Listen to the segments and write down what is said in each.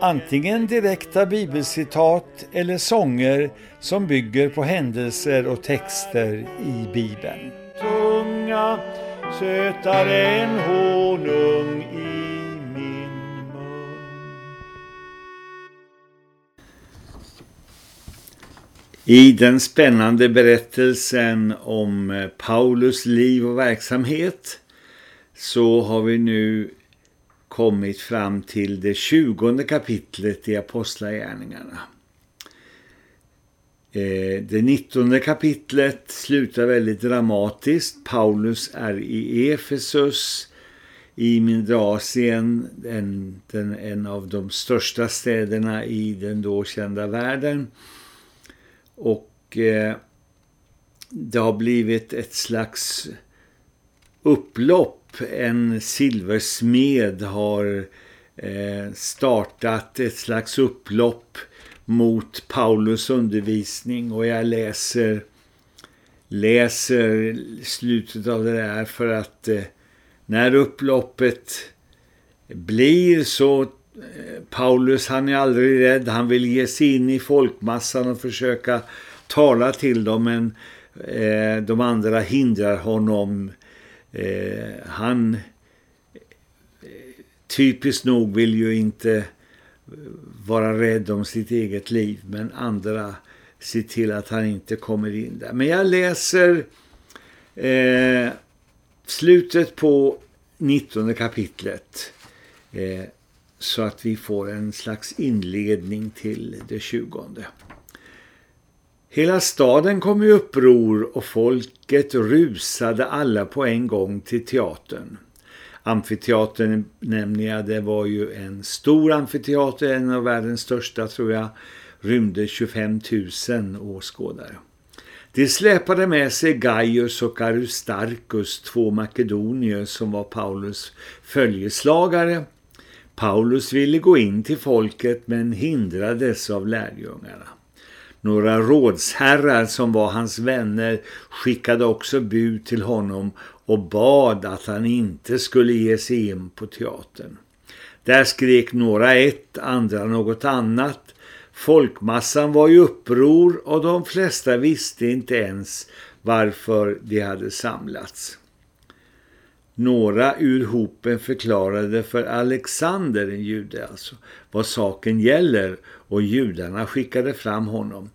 antingen direkta bibelcitat eller sånger som bygger på händelser och texter i Bibeln. Tunga, sötare än honung i min mun. I den spännande berättelsen om Paulus liv och verksamhet så har vi nu kommit fram till det tjugonde kapitlet i Apostlagärningarna. Eh, det nittonde kapitlet slutar väldigt dramatiskt. Paulus är i Efesus i Mindrasien, en, den, en av de största städerna i den då kända världen. Och eh, det har blivit ett slags upplopp en silversmed har eh, startat ett slags upplopp mot Paulus undervisning. Och jag läser läser slutet av det där för att eh, när upploppet blir så eh, Paulus han är aldrig rädd, han vill ge sig in i folkmassan och försöka tala till dem men eh, de andra hindrar honom Eh, han eh, typiskt nog vill ju inte vara rädd om sitt eget liv men andra ser till att han inte kommer in där. Men jag läser eh, slutet på 19 kapitlet eh, så att vi får en slags inledning till det 20. Hela staden kom i uppror och folket rusade alla på en gång till teatern. Amfiteatern nämner jag, det var ju en stor amfiteater, en av världens största tror jag, rymde 25 000 åskådare. De släpade med sig Gaius och Aristarchus, två makedonier som var Paulus följeslagare. Paulus ville gå in till folket men hindrades av lärjungarna. Några rådsherrar som var hans vänner skickade också bud till honom och bad att han inte skulle ge sig in på teatern. Där skrek några ett, andra något annat. Folkmassan var i uppror och de flesta visste inte ens varför de hade samlats. Några ur hopen förklarade för Alexander, en jude alltså, vad saken gäller och judarna skickade fram honom.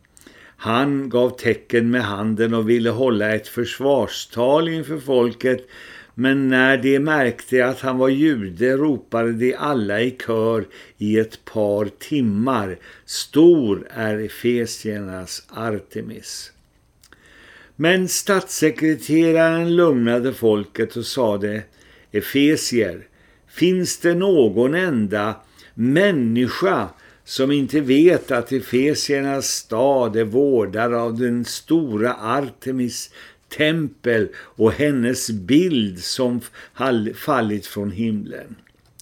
Han gav tecken med handen och ville hålla ett försvarstal inför folket men när de märkte att han var jude ropade de alla i kör i ett par timmar Stor är Efesiernas Artemis. Men statssekreteraren lugnade folket och sade Efesier, finns det någon enda människa som inte vet att Efesiernas stad är vårdare av den stora Artemis tempel och hennes bild som fallit från himlen.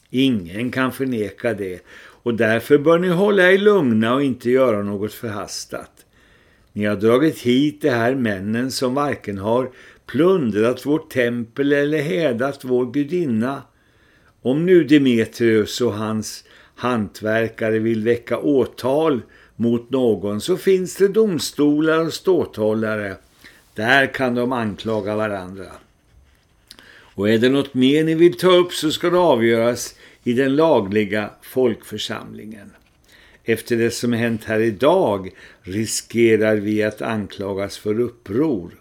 Ingen kan förneka det och därför bör ni hålla er lugna och inte göra något förhastat. Ni har dragit hit de här männen som varken har plundrat vårt tempel eller hädat vår gudinna. Om nu Demetrius och hans hantverkare vill väcka åtal mot någon så finns det domstolar och ståthållare. Där kan de anklaga varandra. Och är det något mer ni vill ta upp så ska det avgöras i den lagliga folkförsamlingen. Efter det som hänt här idag riskerar vi att anklagas för uppror.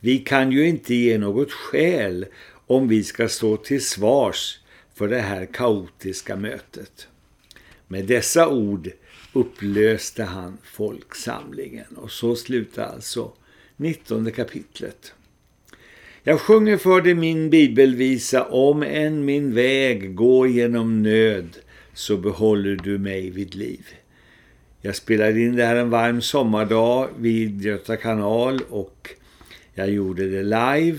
Vi kan ju inte ge något skäl om vi ska stå till svars för det här kaotiska mötet. Med dessa ord upplöste han folksamlingen. Och så slutar alltså 19 kapitlet. Jag sjunger för dig min bibelvisa om än min väg går genom nöd så behåller du mig vid liv. Jag spelade in det här en varm sommardag vid Göta kanal och jag gjorde det live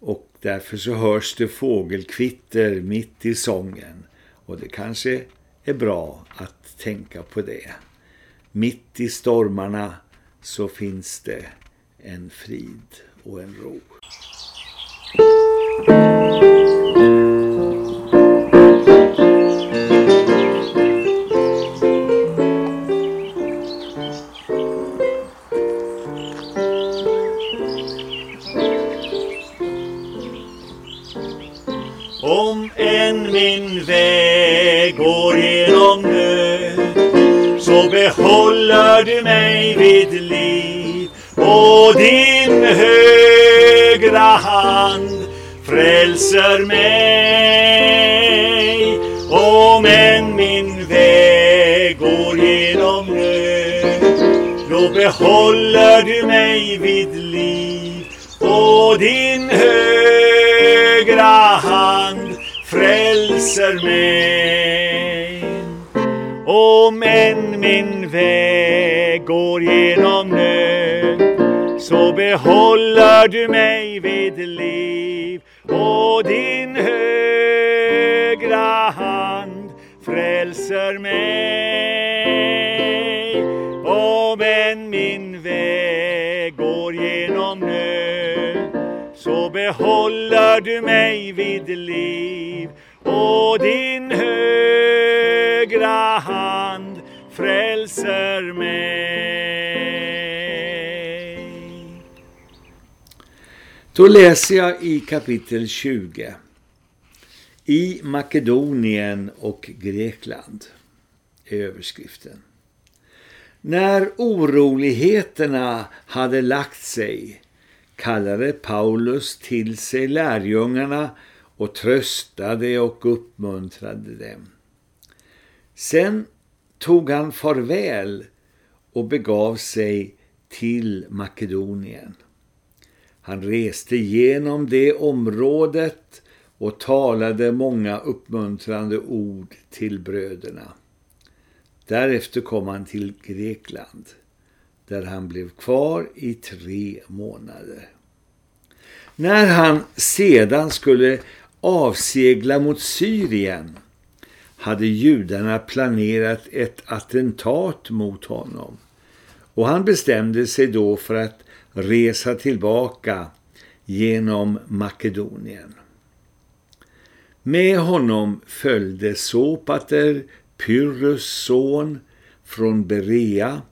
och därför så hörs det fågelkvitter mitt i sången och det kanske är bra att tänka på det. Mitt i stormarna så finns det en frid och en ro. Genom nöd så behåller du mig vid liv och din högra hand frälser mig. Om än min väg går genom nöd då behåller du mig vid liv och din högra hand frälser mig. Om än min väg går genom nöd så behåller du mig vid liv och din högra hand frälser mig. Om än min väg går genom nöd så behåller du mig vid liv och din högra hand frälser mig. Då läser jag i kapitel 20. I Makedonien och Grekland är överskriften. När oroligheterna hade lagt sig kallade Paulus till sig lärjungarna och tröstade och uppmuntrade dem. Sen tog han farväl och begav sig till Makedonien. Han reste genom det området och talade många uppmuntrande ord till bröderna. Därefter kom han till Grekland där han blev kvar i tre månader. När han sedan skulle avsegla mot Syrien hade judarna planerat ett attentat mot honom och han bestämde sig då för att resa tillbaka genom Makedonien. Med honom följde Sopater, Pyrrhus son från Berea,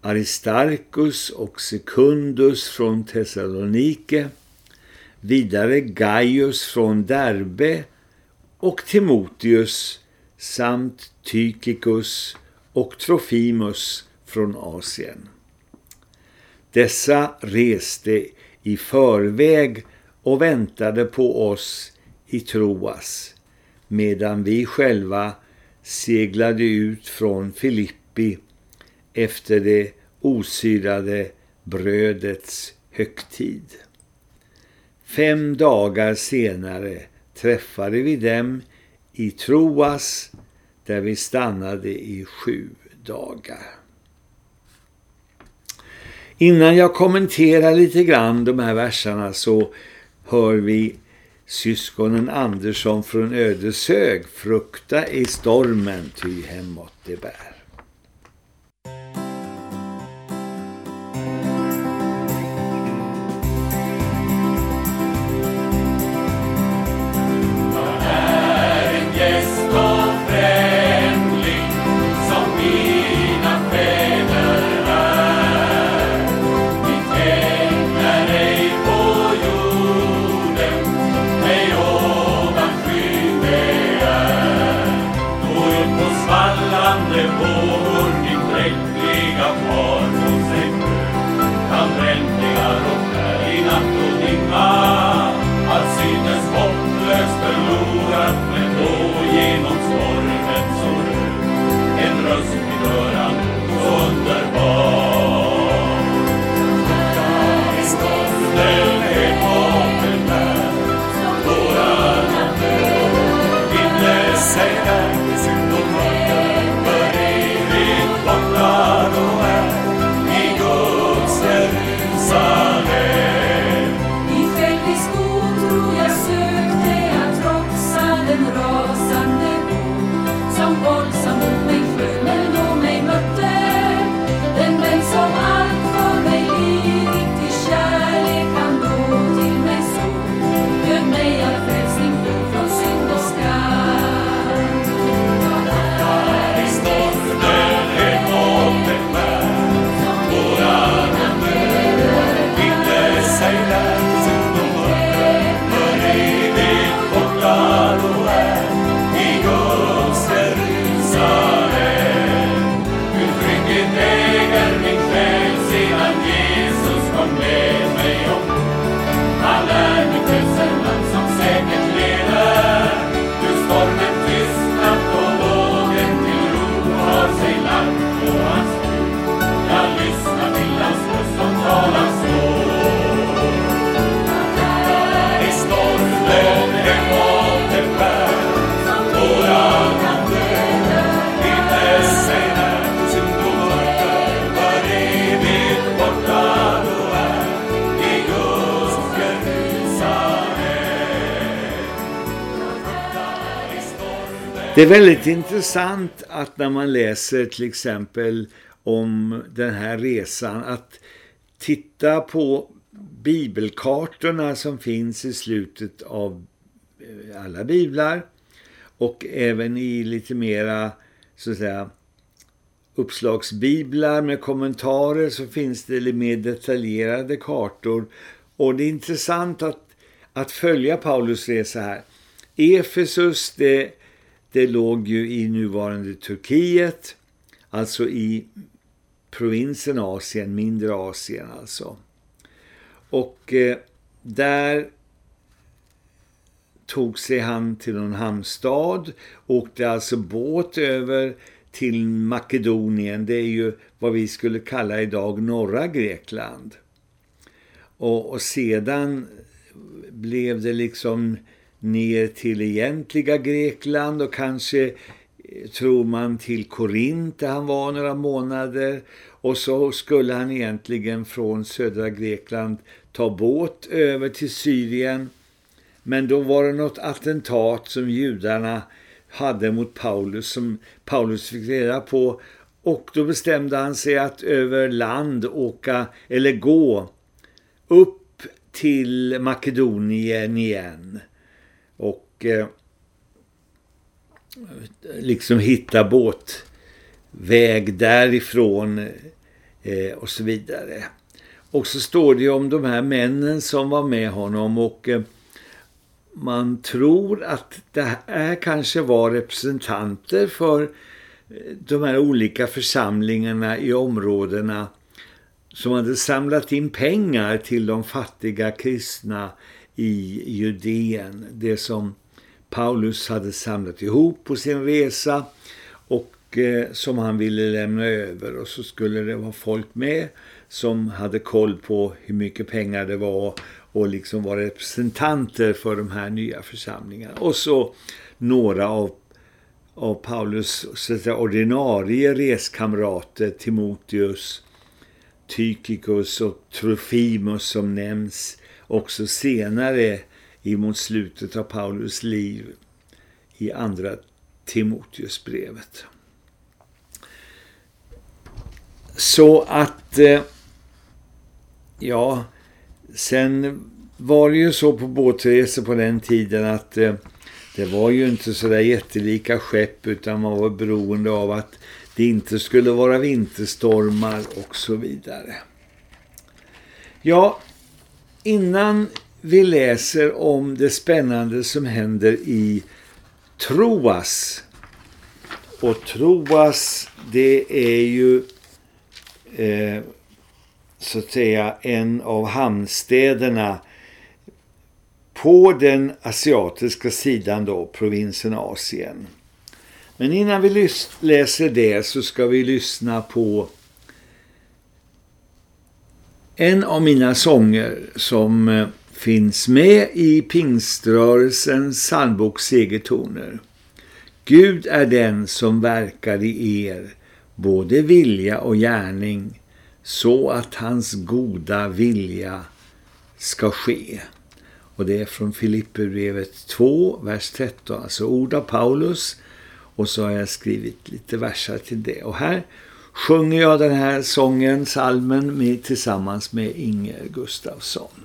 Aristarchus och Secundus från Thessalonike, vidare Gaius från Derbe och Timoteus samt Tychicus och Trofimus från Asien. Dessa reste i förväg och väntade på oss i Troas medan vi själva seglade ut från Filippi efter det osyrade brödets högtid. Fem dagar senare träffade vi dem i Troas där vi stannade i sju dagar. Innan jag kommenterar lite grann de här verserna så hör vi syskonen Andersson från Ödeshög frukta i stormen ty hemåt det bär. Det är väldigt intressant att när man läser till exempel om den här resan att titta på bibelkartorna som finns i slutet av eh, alla biblar och även i lite mera så att säga uppslagsbiblar med kommentarer så finns det lite mer detaljerade kartor och det är intressant att, att följa Paulus resa här. Efesus det det låg ju i nuvarande Turkiet, alltså i provinsen Asien, mindre Asien alltså. Och eh, där tog sig han till någon hamnstad, åkte alltså båt över till Makedonien, det är ju vad vi skulle kalla idag norra Grekland. Och, och sedan blev det liksom ner till egentliga Grekland och kanske eh, tror man till Korint där han var några månader. Och så skulle han egentligen från södra Grekland ta båt över till Syrien. Men då var det något attentat som judarna hade mot Paulus som Paulus fick reda på. Och då bestämde han sig att över land åka eller gå upp till Makedonien igen eh, liksom hitta båtväg därifrån eh, och så vidare. Och så står det ju om de här männen som var med honom och eh, man tror att det här kanske var representanter för eh, de här olika församlingarna i områdena som hade samlat in pengar till de fattiga kristna i Judeen. Det som Paulus hade samlat ihop på sin resa och eh, som han ville lämna över. Och så skulle det vara folk med som hade koll på hur mycket pengar det var och liksom var representanter för de här nya församlingarna. Och så några av, av Paulus så att säga, ordinarie reskamrater, Timoteus, Tychicus och Trofimus som nämns också senare emot slutet av Paulus liv i andra Timoteusbrevet. Så att, eh, ja, sen var det ju så på båtresor på den tiden att eh, det var ju inte så där jättelika skepp utan man var beroende av att det inte skulle vara vinterstormar och så vidare. Ja, innan vi läser om det spännande som händer i Troas. Och Troas det är ju eh, så att säga en av hamnstäderna på den asiatiska sidan då, provinsen Asien. Men innan vi läser det så ska vi lyssna på en av mina sånger som eh, finns med i pingströrelsens psalmboks Segertoner. Gud är den som verkar i er, både vilja och gärning, så att hans goda vilja ska ske. Och det är från Filipperbrevet 2, vers 13, alltså ord av Paulus. Och så har jag skrivit lite versar till det. Och här sjunger jag den här sången, salmen, med, tillsammans med Inger Gustafsson.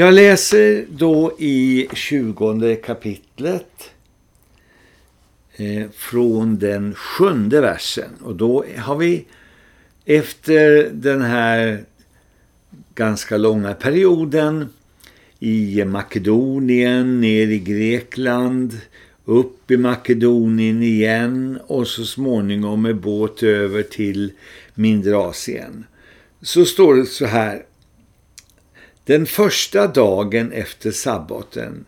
Jag läser då i 20 kapitlet eh, från den sjunde versen. Och då har vi efter den här ganska långa perioden i Makedonien, ner i Grekland, upp i Makedonien igen och så småningom med båt över till mindre Asien. Så står det så här. Den första dagen efter sabbaten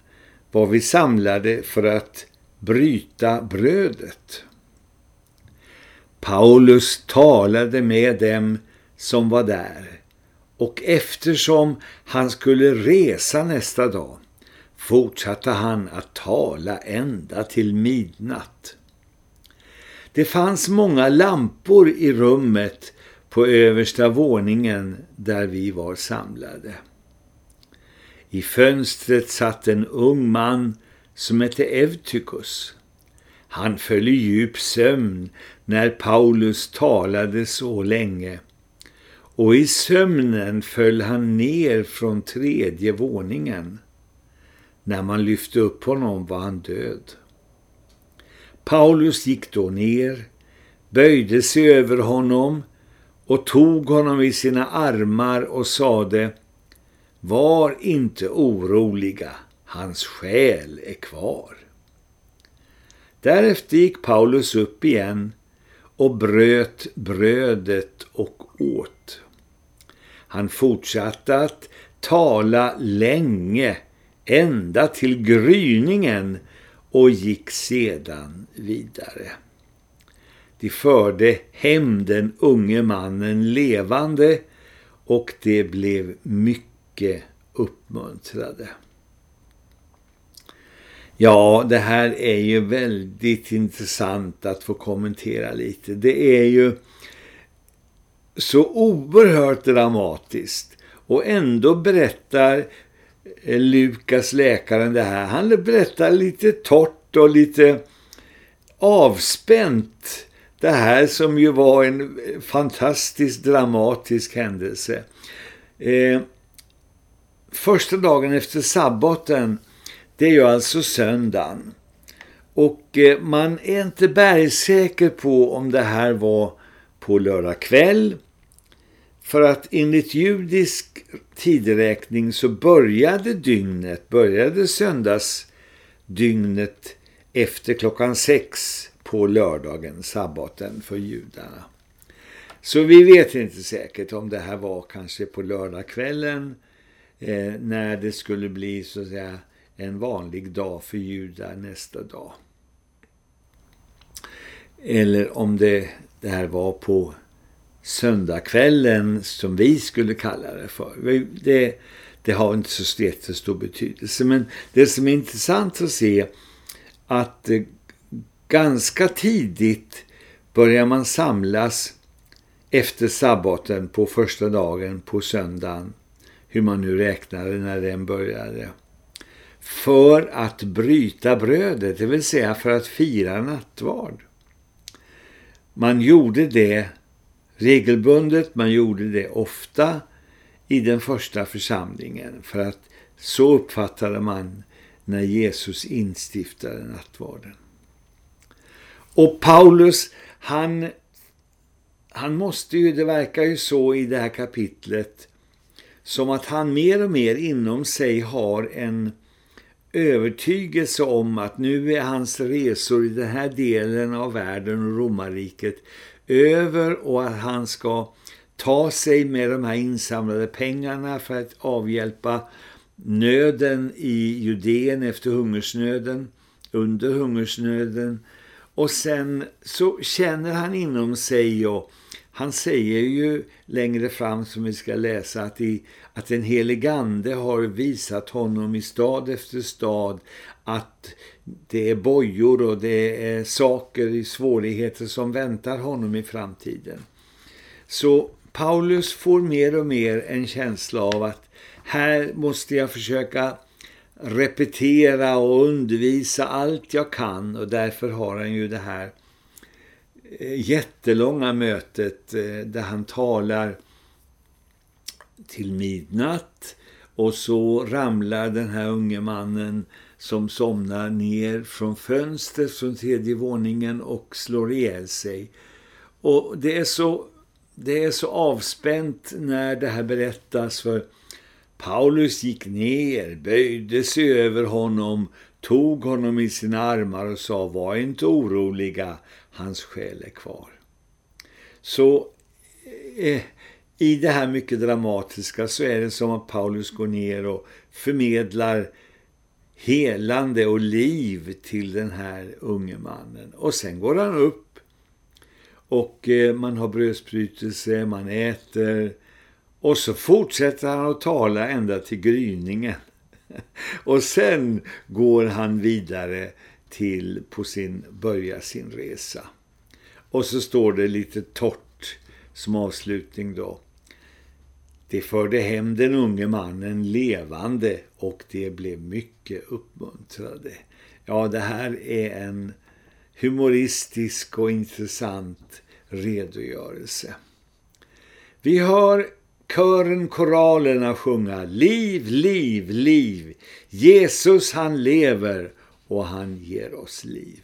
var vi samlade för att bryta brödet. Paulus talade med dem som var där och eftersom han skulle resa nästa dag fortsatte han att tala ända till midnatt. Det fanns många lampor i rummet på översta våningen där vi var samlade. I fönstret satt en ung man som hette Evtykus. Han föll i djup sömn när Paulus talade så länge och i sömnen föll han ner från tredje våningen. När man lyfte upp honom var han död. Paulus gick då ner, böjde sig över honom och tog honom i sina armar och sade var inte oroliga, hans själ är kvar. Därefter gick Paulus upp igen och bröt brödet och åt. Han fortsatte att tala länge, ända till gryningen och gick sedan vidare. De förde hem den unge mannen levande och det blev mycket uppmuntrade. Ja, det här är ju väldigt intressant att få kommentera lite. Det är ju så oerhört dramatiskt och ändå berättar eh, Lukas läkaren det här. Han berättar lite torrt och lite avspänt det här som ju var en fantastiskt dramatisk händelse. Eh, första dagen efter sabbaten, det är ju alltså söndagen. Och eh, man är inte bergsäker på om det här var på lördag kväll. För att enligt judisk tideräkning så började dygnet, började söndagsdygnet efter klockan sex på lördagen, sabbaten för judarna. Så vi vet inte säkert om det här var kanske på lördagskvällen eh, när det skulle bli så att säga en vanlig dag för judar nästa dag. Eller om det, det här var på söndagskvällen som vi skulle kalla det för. Det, det har inte så stor betydelse. Men det som är intressant att se att eh, ganska tidigt börjar man samlas efter sabbaten på första dagen på söndagen. Hur man nu räknade när den började. För att bryta brödet, det vill säga för att fira nattvard. Man gjorde det regelbundet, man gjorde det ofta i den första församlingen för att så uppfattade man när Jesus instiftade nattvarden. Och Paulus, han, han måste ju, det verkar ju så i det här kapitlet, som att han mer och mer inom sig har en övertygelse om att nu är hans resor i den här delen av världen och romarriket över och att han ska ta sig med de här insamlade pengarna för att avhjälpa nöden i Judén efter hungersnöden, under hungersnöden. Och sen så känner han inom sig och han säger ju längre fram som vi ska läsa att, i, att en heligande har visat honom i stad efter stad att det är bojor och det är saker i svårigheter som väntar honom i framtiden. Så Paulus får mer och mer en känsla av att här måste jag försöka repetera och undervisa allt jag kan och därför har han ju det här Eh, jättelånga mötet eh, där han talar till midnatt och så ramlar den här unge mannen som somnar ner från fönstret från tredje våningen och slår ihjäl sig. Och det är så, det är så avspänt när det här berättas för Paulus gick ner, böjde sig över honom, tog honom i sina armar och sa var inte oroliga, hans själ är kvar. Så eh, i det här mycket dramatiska så är det som att Paulus går ner och förmedlar helande och liv till den här unge mannen. Och sen går han upp och eh, man har brödsbrytelse, man äter och så fortsätter han att tala ända till gryningen. Och sen går han vidare till på sin börja sin resa. Och så står det lite torrt som avslutning då. Det förde hem den unge mannen levande och det blev mycket uppmuntrade. Ja, det här är en humoristisk och intressant redogörelse. Vi hör kören koralerna sjunga Liv, liv, liv. Jesus han lever och han ger oss liv.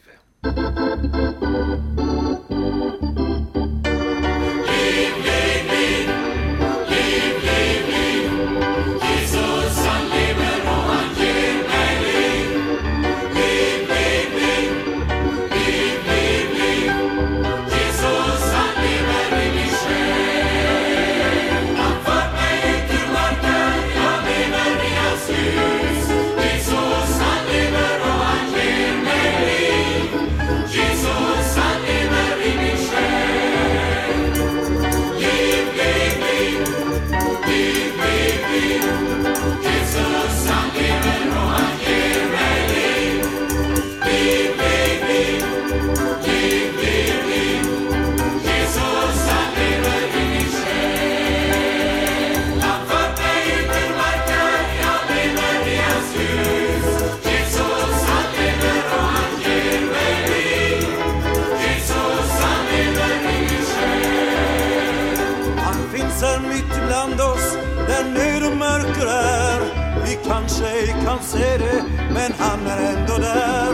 Kan se det, men han är ändå där.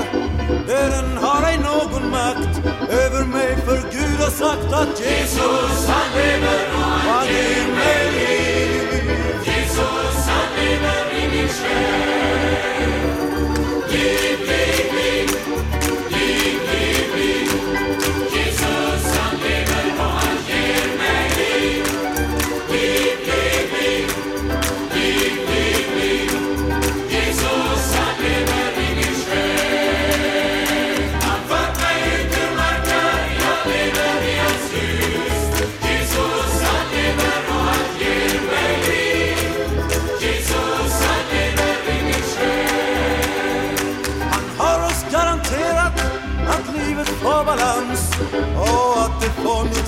Döden har ej någon makt över mig, för Gud har sagt att Jesus, han lever och han ger mig liv. Jesus, han lever i min själ.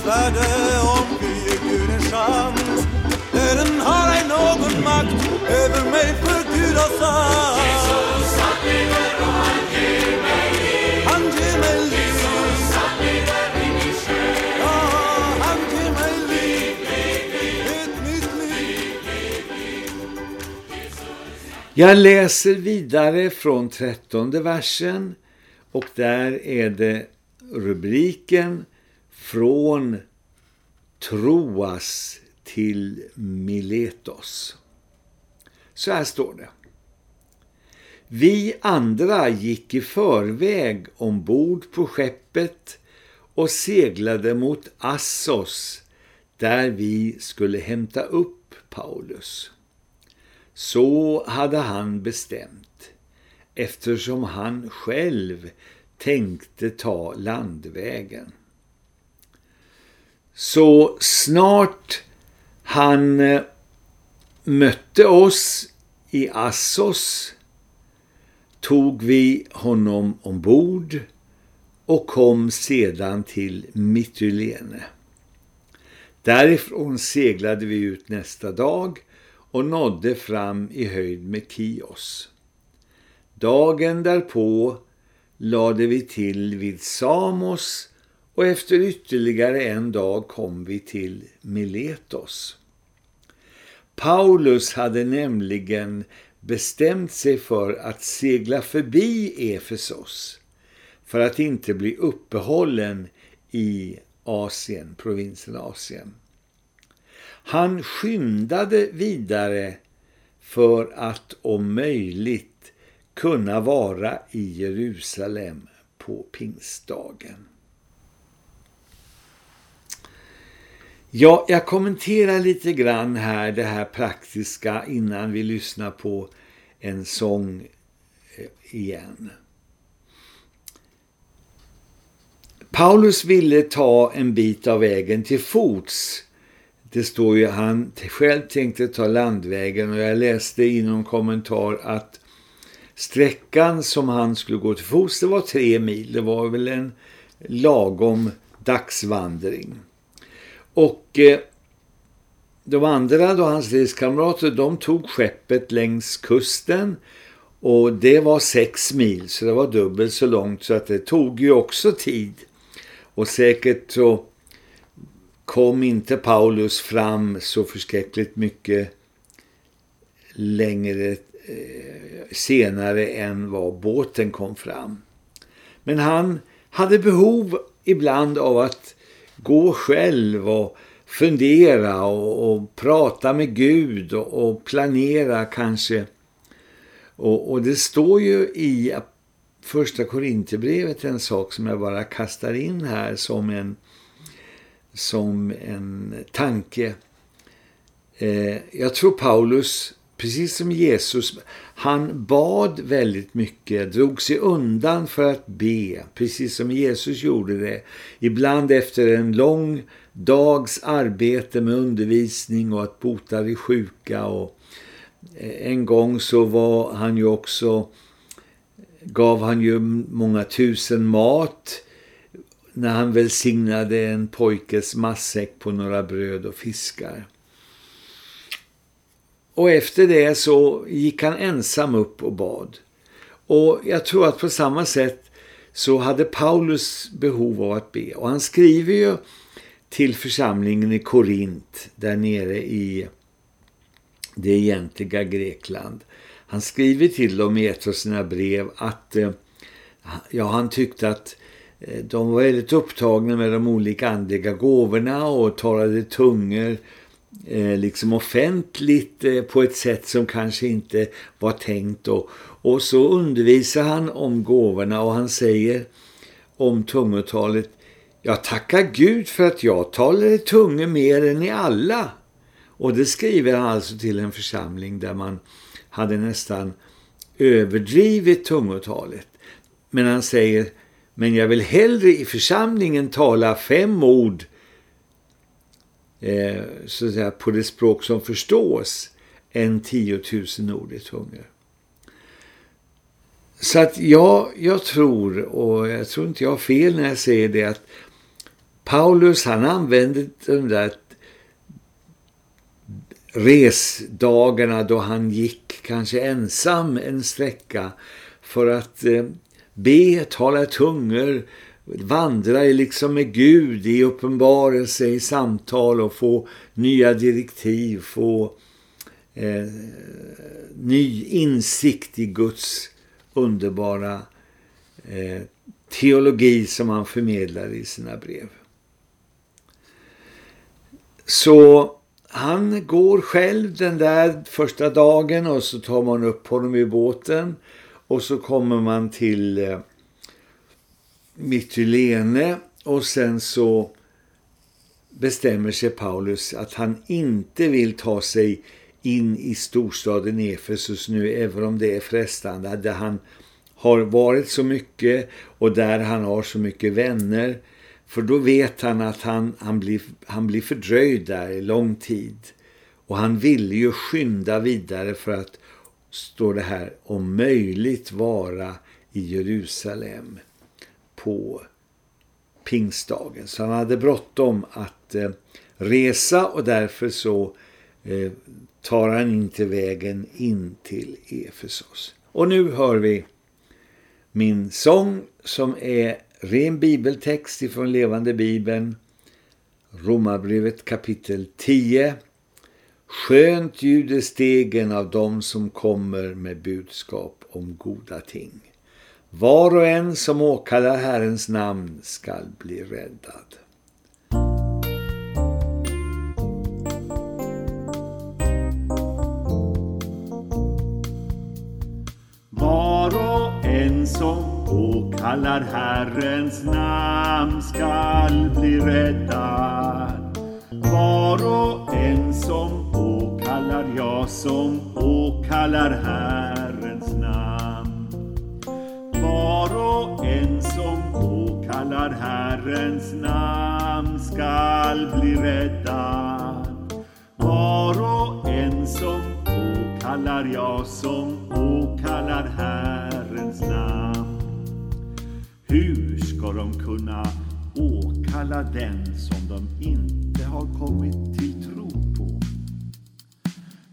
Värde om vi ger Gud en chans. Döden har ej någon makt över mig för Gud har sagt Jesus, han lever och han ger mig liv. Han ger mig liv. Jesus, han lever i min själ. Ja, han ger mig liv. Ett nytt liv. Jag läser vidare från trettonde versen och där är det rubriken från Troas till Miletos. Så här står det. Vi andra gick i förväg ombord på skeppet och seglade mot Assos där vi skulle hämta upp Paulus. Så hade han bestämt eftersom han själv tänkte ta landvägen. Så snart han eh, mötte oss i Assos tog vi honom ombord och kom sedan till Mytilene. Därifrån seglade vi ut nästa dag och nådde fram i höjd med Kios. Dagen därpå lade vi till vid Samos och efter ytterligare en dag kom vi till Miletos. Paulus hade nämligen bestämt sig för att segla förbi Efesos för att inte bli uppehållen i Asien, provinsen Asien. Han skyndade vidare för att om möjligt kunna vara i Jerusalem på pingstdagen. Ja, jag kommenterar lite grann här det här praktiska innan vi lyssnar på en sång eh, igen. Paulus ville ta en bit av vägen till fots. Det står ju han själv tänkte ta landvägen och jag läste i någon kommentar att sträckan som han skulle gå till fots det var tre mil. Det var väl en lagom dagsvandring. Och eh, de andra, då hans reskamrater, de tog skeppet längs kusten och det var sex mil så det var dubbelt så långt så att det tog ju också tid. Och säkert så kom inte Paulus fram så förskräckligt mycket längre eh, senare än vad båten kom fram. Men han hade behov ibland av att gå själv och fundera och, och prata med Gud och, och planera kanske. Och, och, det står ju i första Korinthierbrevet en sak som jag bara kastar in här som en, som en tanke. Eh, jag tror Paulus, precis som Jesus, han bad väldigt mycket, drog sig undan för att be, precis som Jesus gjorde det. Ibland efter en lång dags arbete med undervisning och att bota de sjuka. Och eh, en gång så var han ju också, gav han ju många tusen mat när han välsignade en pojkes massäck på några bröd och fiskar. Och efter det så gick han ensam upp och bad. Och jag tror att på samma sätt så hade Paulus behov av att be. Och han skriver ju till församlingen i Korint där nere i det egentliga Grekland. Han skriver till dem i ett av sina brev att eh, ja, han tyckte att eh, de var väldigt upptagna med de olika andliga gåvorna och talade tungor eh, liksom offentligt eh, på ett sätt som kanske inte var tänkt. Och, och så undervisar han om gåvorna och han säger om tungotalet jag tackar Gud för att jag talar i tungor mer än i alla. Och det skriver han alltså till en församling där man hade nästan överdrivit tungotalet. Men han säger, men jag vill hellre i församlingen tala fem ord eh, så att säga, på det språk som förstås än tiotusen ord i tungor. Så att jag, jag tror, och jag tror inte jag har fel när jag säger det, att Paulus han använde de där resdagarna då han gick kanske ensam en sträcka för att eh, be, tala tungor, vandra liksom med Gud i uppenbarelse, i samtal och få nya direktiv, få eh, ny insikt i Guds underbara eh, teologi som han förmedlar i sina brev. Så han går själv den där första dagen och så tar man upp honom i båten och så kommer man till eh, Mytilene och sen så bestämmer sig Paulus att han inte vill ta sig in i storstaden Efesus nu även om det är frestande där han har varit så mycket och där han har så mycket vänner för då vet han att han, han, blir, han blir fördröjd där i lång tid. Och han ville ju skynda vidare för att, står det här, om möjligt vara i Jerusalem på pingstdagen. Så han hade bråttom att eh, resa och därför så eh, tar han inte vägen in till Efesos. Och nu hör vi min sång som är ren bibeltext ifrån levande bibeln. Romarbrevet kapitel 10. Skönt ljuder stegen av dem som kommer med budskap om goda ting. Var och en som åkallar Herrens namn skall bli räddad. Var och en som åkallar Herrens namn skall bli räddad. Var och en som åkallar, ja, som åkallar här. Var och en som åkallar Herrens namn skall bli räddad. Var och en som åkallar, ja, som åkallar Herrens namn. Hur ska de kunna åkalla den som de inte har kommit till tro på?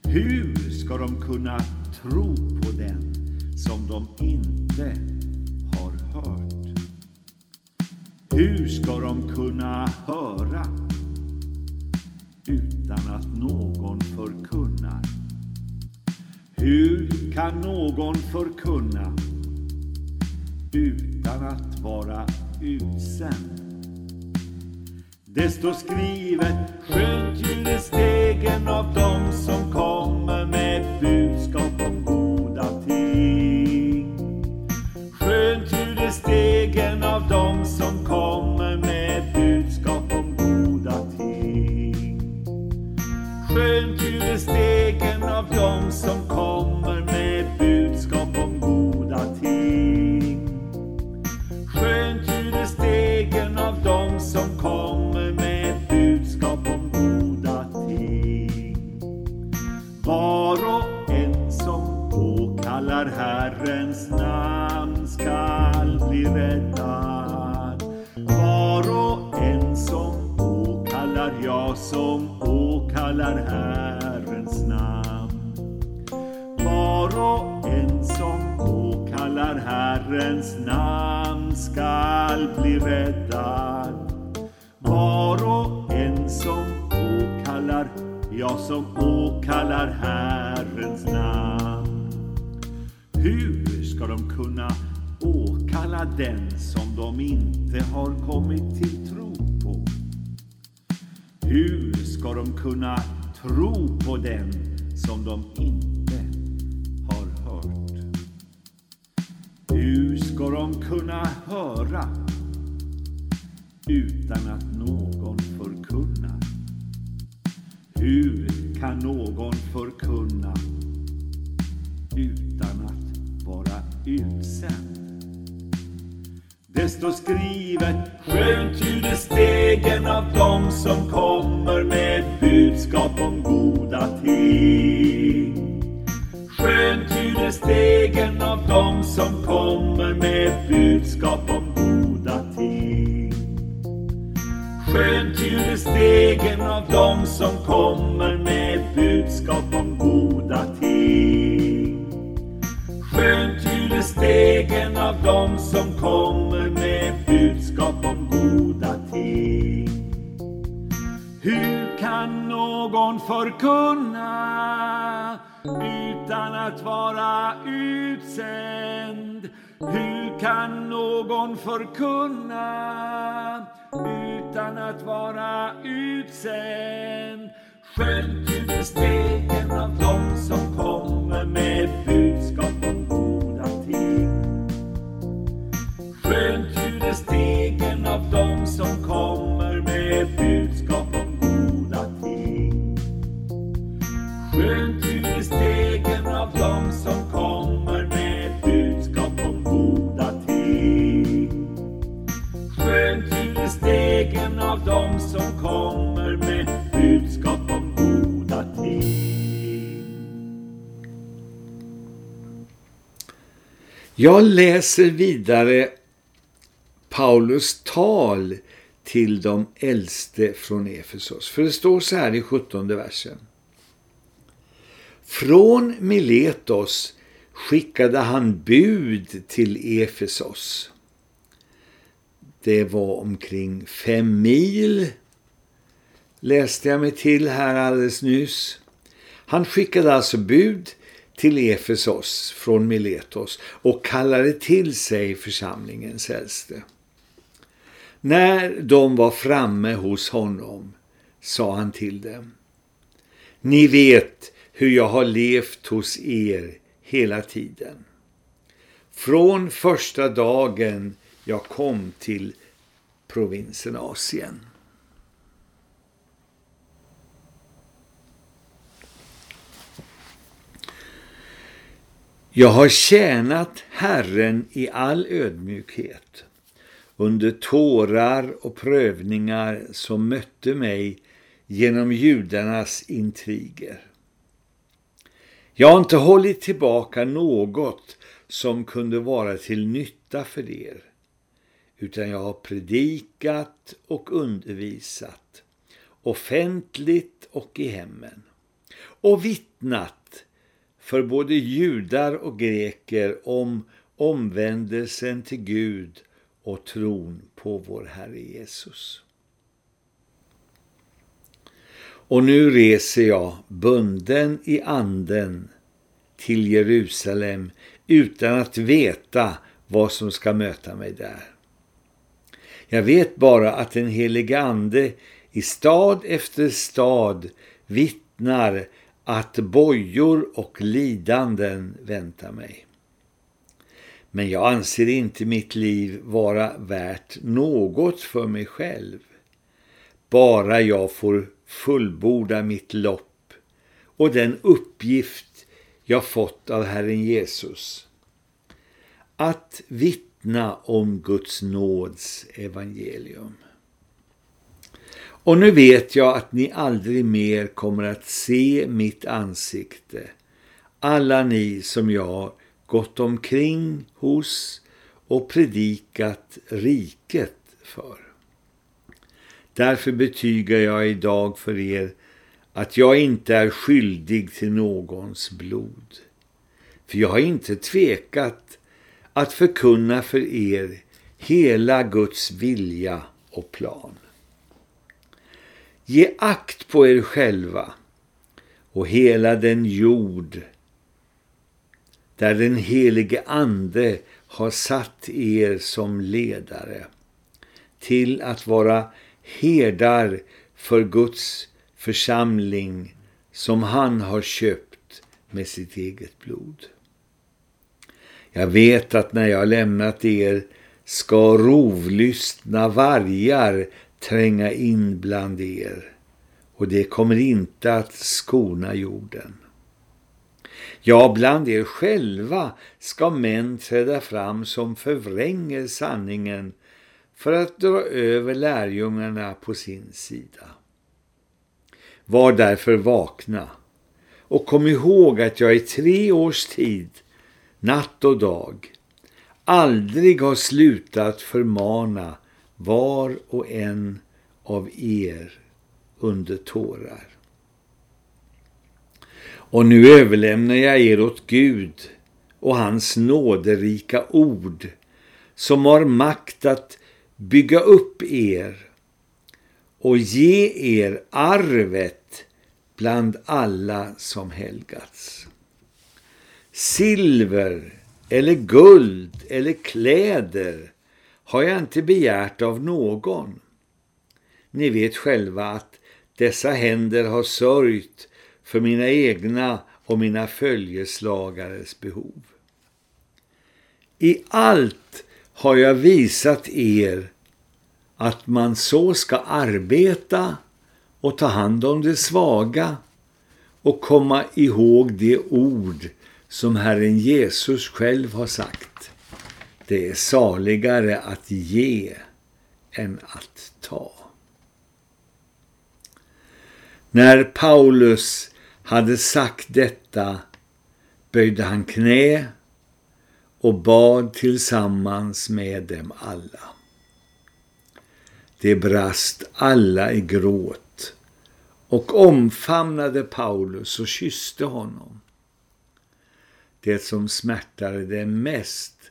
Hur ska de kunna tro på den som de inte hört? Hur ska de kunna höra utan att någon förkunnar? Hur kan någon förkunna utan att vara utsänd? Det står skrivet, skönt ljuder stegen av dem som kommer med budskap stegen av dem. Åkallar Herrens namn. Var och en som åkallar Herrens namn skall bli räddad. Var och en som åkallar, ja, som åkallar Herrens namn. Hur ska de kunna åkalla den som de inte har kommit till tro på? Hur ska de kunna tro på den som de inte har hört? Hur ska de kunna höra utan att någon förkunnar? Hur kan någon förkunna utan att vara utsänd? Det står skrivet, skönt ljuder stegen av dem som kommer med budskap om goda ting. Skönt ljuder stegen av dem som kommer med budskap om goda ting. Skönt ljuder stegen av dem att vara utsänd? Hur kan någon förkunna utan att vara utsänd? Skönt ljuder stegen av dem som kommer med budskap om goda ting. Skönt ljuder stegen av dem som kommer stegen av dem som kommer med budskap om goda ting. Jag läser vidare Paulus tal till de äldste från Efesos. För det står så här i 17 versen. Från Miletos skickade han bud till Efesos. Det var omkring fem mil, läste jag mig till här alldeles nyss. Han skickade alltså bud till Efesos från Miletos och kallade till sig församlingens äldste. När de var framme hos honom sa han till dem. Ni vet hur jag har levt hos er hela tiden. Från första dagen jag kom till provinsen Asien. Jag har tjänat Herren i all ödmjukhet under tårar och prövningar som mötte mig genom judarnas intriger. Jag har inte hållit tillbaka något som kunde vara till nytta för er, utan jag har predikat och undervisat, offentligt och i hemmen, och vittnat för både judar och greker om omvändelsen till Gud och tron på vår Herre Jesus. Och nu reser jag bunden i anden till Jerusalem utan att veta vad som ska möta mig där. Jag vet bara att den helige ande i stad efter stad vittnar att bojor och lidanden väntar mig. Men jag anser inte mitt liv vara värt något för mig själv. Bara jag får fullborda mitt lopp och den uppgift jag fått av Herren Jesus. Att vittna om Guds nåds evangelium. Och nu vet jag att ni aldrig mer kommer att se mitt ansikte. Alla ni som jag gått omkring hos och predikat riket för. Därför betygar jag idag för er att jag inte är skyldig till någons blod. För jag har inte tvekat att förkunna för er hela Guds vilja och plan. Ge akt på er själva och hela den jord där den helige ande har satt er som ledare till att vara herdar för Guds församling som han har köpt med sitt eget blod. Jag vet att när jag lämnat er ska rovlystna vargar tränga in bland er och det kommer inte att skona jorden. Ja, bland er själva ska män träda fram som förvränger sanningen för att dra över lärjungarna på sin sida. Var därför vakna och kom ihåg att jag i tre års tid, natt och dag, aldrig har slutat förmana var och en av er under tårar. Och nu överlämnar jag er åt Gud och hans nåderika ord som har makt att bygga upp er och ge er arvet bland alla som helgats. Silver eller guld eller kläder har jag inte begärt av någon. Ni vet själva att dessa händer har sörjt för mina egna och mina följeslagares behov. I allt har jag visat er att man så ska arbeta och ta hand om det svaga och komma ihåg det ord som Herren Jesus själv har sagt. Det är saligare att ge än att ta. När Paulus hade sagt detta böjde han knä och bad tillsammans med dem alla. Det brast alla i gråt och omfamnade Paulus och kysste honom. Det som smärtade dem mest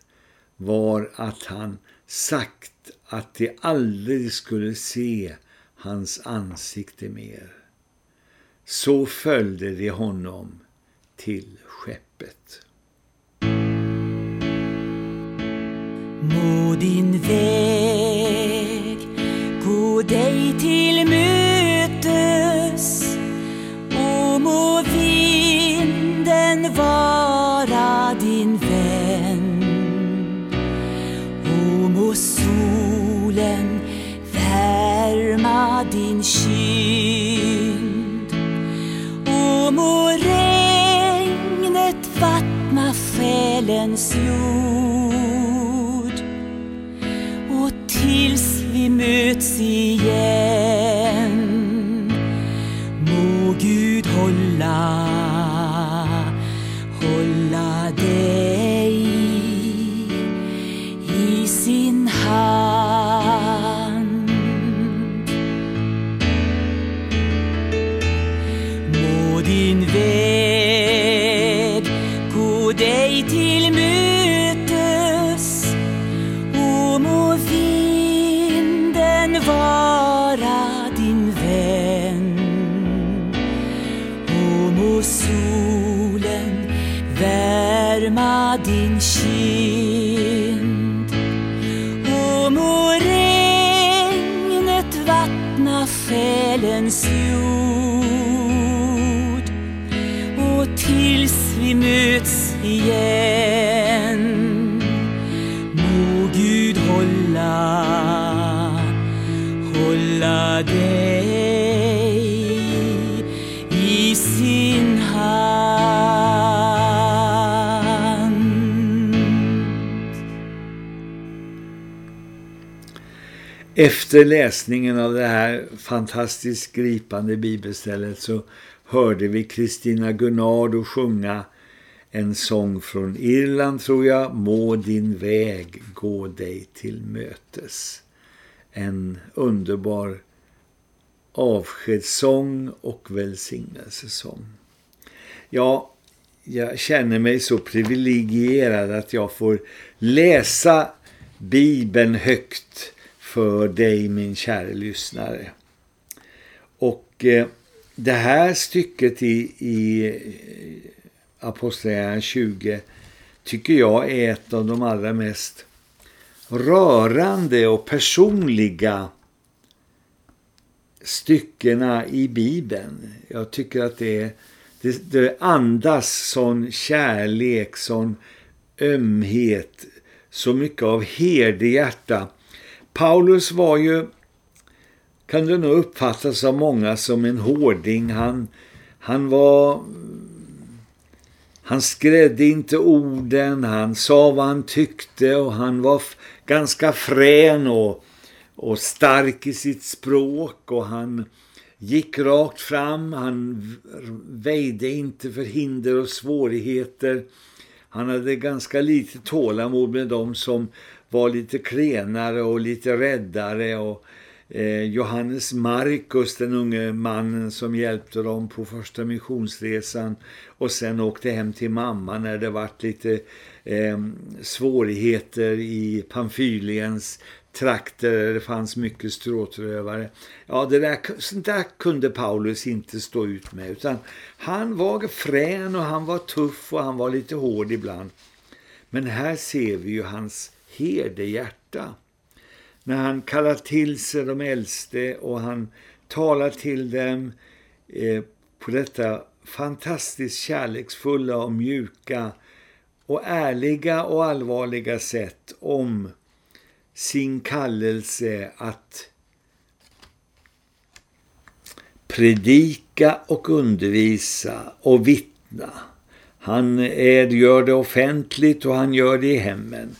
var att han sagt att de aldrig skulle se hans ansikte mer. så följde de honom till skeppet. Må din väg gå dig till mötes och må vinden vara solen värma din kind. Och må regnet vattna själens jord. Och tills vi möts igen Efter läsningen av det här fantastiskt gripande bibelstället så hörde vi Kristina Gunnardo sjunga en sång från Irland tror jag, Må din väg gå dig till mötes. En underbar avskedssång och välsignelsesång. Ja, jag känner mig så privilegierad att jag får läsa Bibeln högt för dig min kära lyssnare. Och eh, det här stycket i, i eh, Apostlagärningarna 20 tycker jag är ett av de allra mest rörande och personliga styckena i Bibeln. Jag tycker att det, är, det, det andas sån kärlek, sån ömhet, så mycket av herdehjärta. Paulus var ju, kan det nog uppfattas av många som en hårding. Han, han var han skrädde inte orden, han sa vad han tyckte och han var ganska frän och, och stark i sitt språk och han gick rakt fram, han väjde inte för hinder och svårigheter. Han hade ganska lite tålamod med dem som var lite klenare och lite räddare och eh, Johannes Markus, den unge mannen som hjälpte dem på första missionsresan och sen åkte hem till mamma när det varit lite eh, svårigheter i Pamfyliens trakter där det fanns mycket stråtrövare. Ja, det där, sånt där kunde Paulus inte stå ut med utan han var frän och han var tuff och han var lite hård ibland. Men här ser vi ju hans herdehjärta. När han kallar till sig de äldste och han talar till dem eh, på detta fantastiskt kärleksfulla och mjuka och ärliga och allvarliga sätt om sin kallelse att predika och undervisa och vittna. Han är, gör det offentligt och han gör det i hemmen.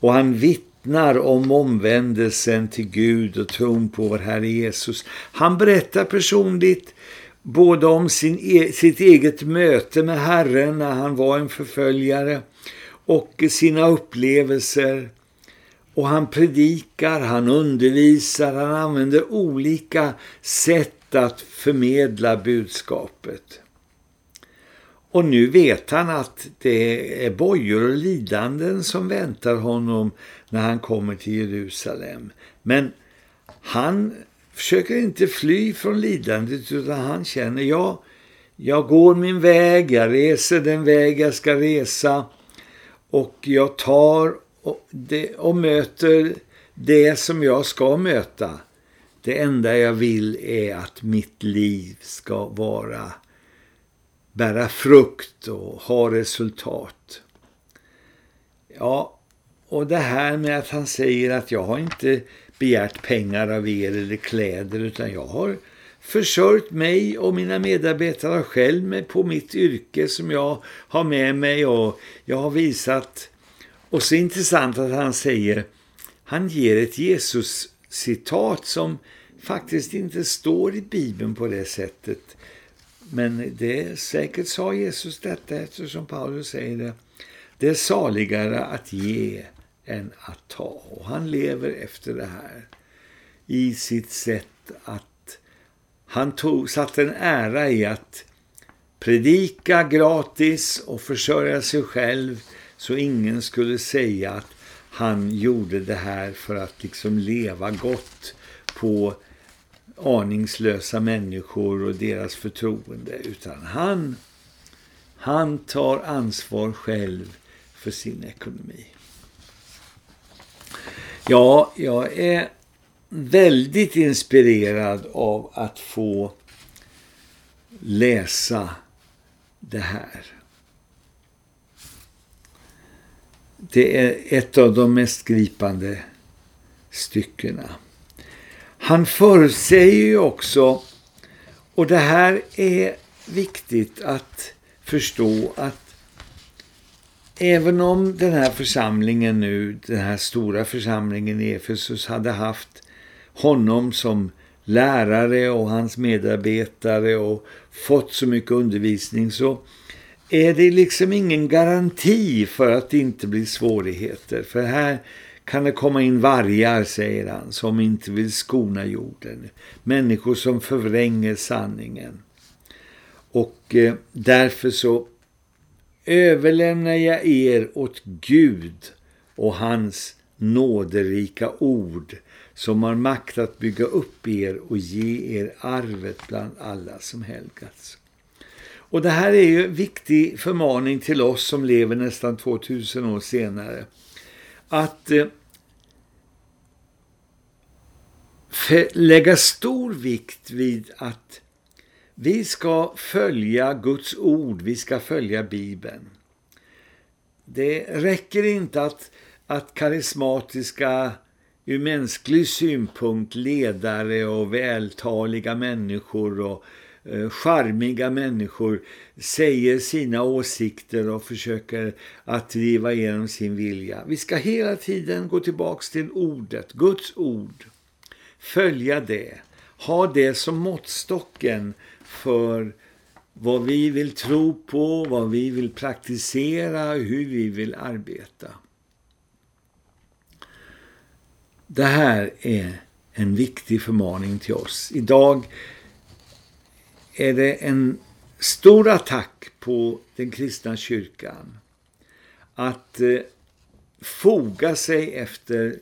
Och han vittnar om omvändelsen till Gud och tron på vår Herre Jesus. Han berättar personligt både om sin, e sitt eget möte med Herren när han var en förföljare och sina upplevelser. Och han predikar, han undervisar, han använder olika sätt att förmedla budskapet. Och nu vet han att det är bojor och lidanden som väntar honom när han kommer till Jerusalem. Men han försöker inte fly från lidandet utan han känner, ja, Jag går min väg, jag reser den väg jag ska resa och jag tar och, det, och möter det som jag ska möta. Det enda jag vill är att mitt liv ska vara bära frukt och ha resultat. Ja, och det här med att han säger att jag har inte begärt pengar av er eller kläder utan jag har försörjt mig och mina medarbetare själv med på mitt yrke som jag har med mig och jag har visat. Och så intressant att han säger, han ger ett Jesus-citat som faktiskt inte står i Bibeln på det sättet. Men det säkert sa Jesus detta eftersom Paulus säger det. Det är saligare att ge än att ta. Och han lever efter det här i sitt sätt att han tog, satte en ära i att predika gratis och försörja sig själv så ingen skulle säga att han gjorde det här för att liksom leva gott på aningslösa människor och deras förtroende utan han, han tar ansvar själv för sin ekonomi. Ja, jag är väldigt inspirerad av att få läsa det här. Det är ett av de mest gripande styckena. Han förutsäger ju också, och det här är viktigt att förstå, att även om den här församlingen nu, den här stora församlingen i Efesus hade haft honom som lärare och hans medarbetare och fått så mycket undervisning så är det liksom ingen garanti för att det inte blir svårigheter. För här kan det komma in vargar, säger han, som inte vill skona jorden. Människor som förvränger sanningen. Och eh, därför så överlämnar jag er åt Gud och hans nåderika ord som har makt att bygga upp er och ge er arvet bland alla som helgats. Och det här är ju en viktig förmaning till oss som lever nästan 2000 år senare. Att eh, lägga stor vikt vid att vi ska följa Guds ord, vi ska följa Bibeln. Det räcker inte att, att karismatiska ur mänsklig synpunkt ledare och vältaliga människor och eh, Eh, charmiga människor säger sina åsikter och försöker att driva igenom sin vilja. Vi ska hela tiden gå tillbaks till ordet, Guds ord. Följa det. Ha det som måttstocken för vad vi vill tro på, vad vi vill praktisera, hur vi vill arbeta. Det här är en viktig förmaning till oss. Idag är det en stor attack på den kristna kyrkan att eh, foga sig efter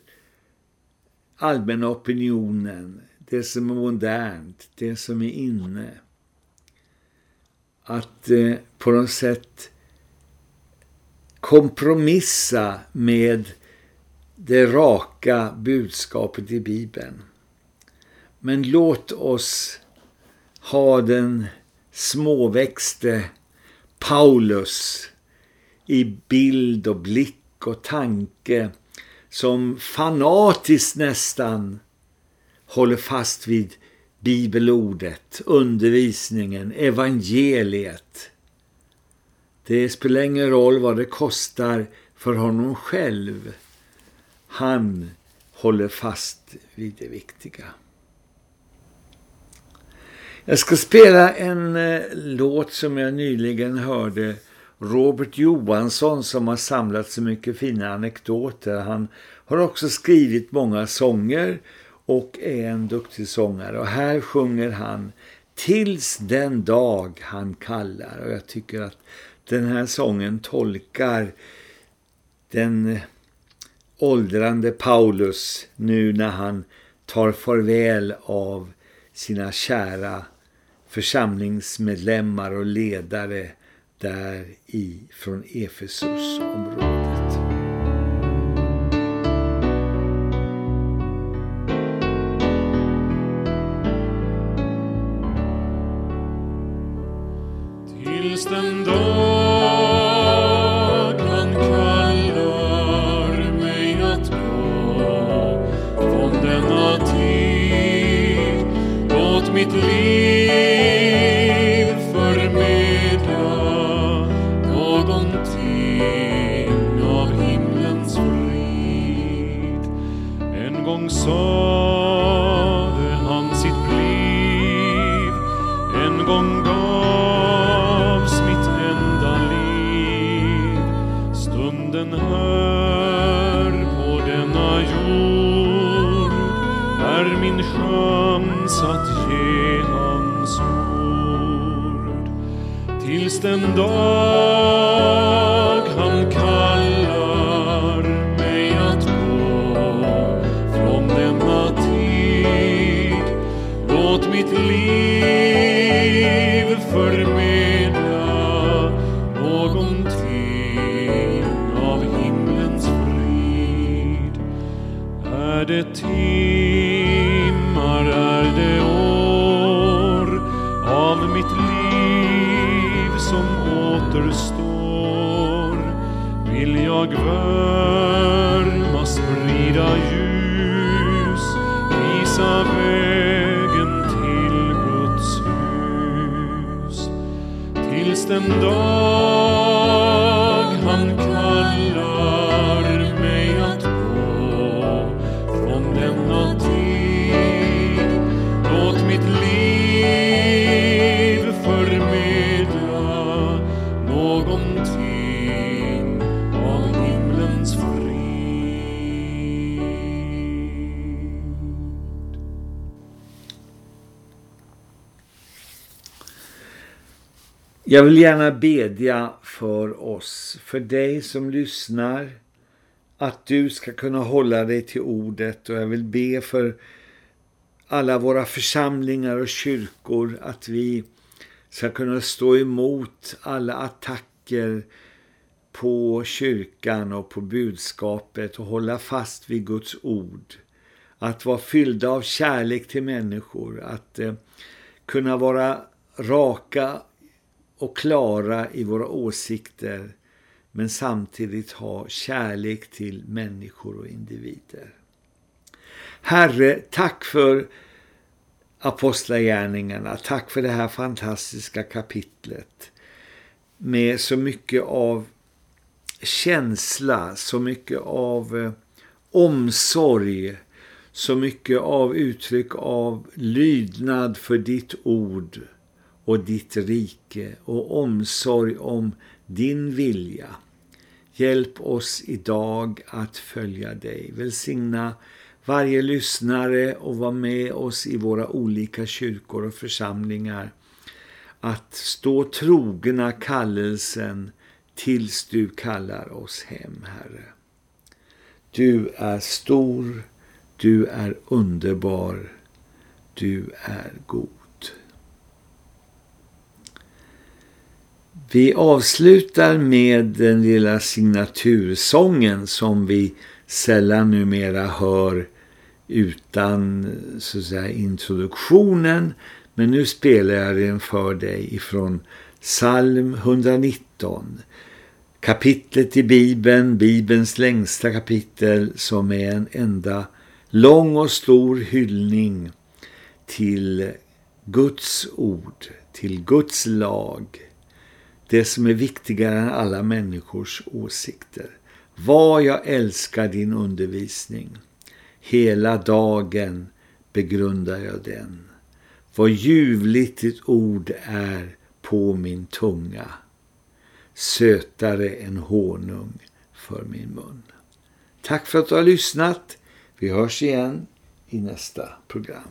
allmänna opinionen, det som är modernt, det som är inne att eh, på något sätt kompromissa med det raka budskapet i Bibeln. Men låt oss ha den småväxte Paulus i bild och blick och tanke som fanatiskt nästan håller fast vid bibelordet, undervisningen, evangeliet. Det spelar ingen roll vad det kostar för honom själv. Han håller fast vid det viktiga. Jag ska spela en eh, låt som jag nyligen hörde Robert Johansson som har samlat så mycket fina anekdoter. Han har också skrivit många sånger och är en duktig sångare. Och här sjunger han Tills den dag han kallar. Och jag tycker att den här sången tolkar den eh, åldrande Paulus nu när han tar farväl av sina kära församlingsmedlemmar och ledare där i från Efesusområdet. Tills den dag han kallar Tills den dag. Tills den Jag vill gärna bedja för oss, för dig som lyssnar, att du ska kunna hålla dig till ordet och jag vill be för alla våra församlingar och kyrkor att vi ska kunna stå emot alla attacker på kyrkan och på budskapet och hålla fast vid Guds ord. Att vara fyllda av kärlek till människor, att eh, kunna vara raka och klara i våra åsikter men samtidigt ha kärlek till människor och individer. Herre, tack för apostlagärningarna. Tack för det här fantastiska kapitlet med så mycket av känsla, så mycket av eh, omsorg, så mycket av uttryck av lydnad för ditt ord och ditt rike och omsorg om din vilja. Hjälp oss idag att följa dig. Välsigna varje lyssnare och var med oss i våra olika kyrkor och församlingar att stå trogna kallelsen tills du kallar oss hem, Herre. Du är stor, du är underbar, du är god. Vi avslutar med den lilla signatursången som vi sällan numera hör utan så att säga, introduktionen. Men nu spelar jag den för dig ifrån psalm 119. Kapitlet i Bibeln, Bibelns längsta kapitel som är en enda lång och stor hyllning till Guds ord, till Guds lag. Det som är viktigare än alla människors åsikter. Vad jag älskar din undervisning. Hela dagen begrundar jag den. Vad ljuvligt ditt ord är på min tunga. Sötare än honung för min mun. Tack för att du har lyssnat. Vi hörs igen i nästa program.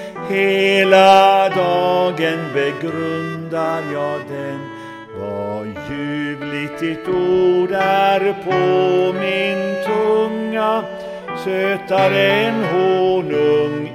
hela dagen begrundar jag den. Vad ljuvligt ditt ord är på min tunga, sötare än honung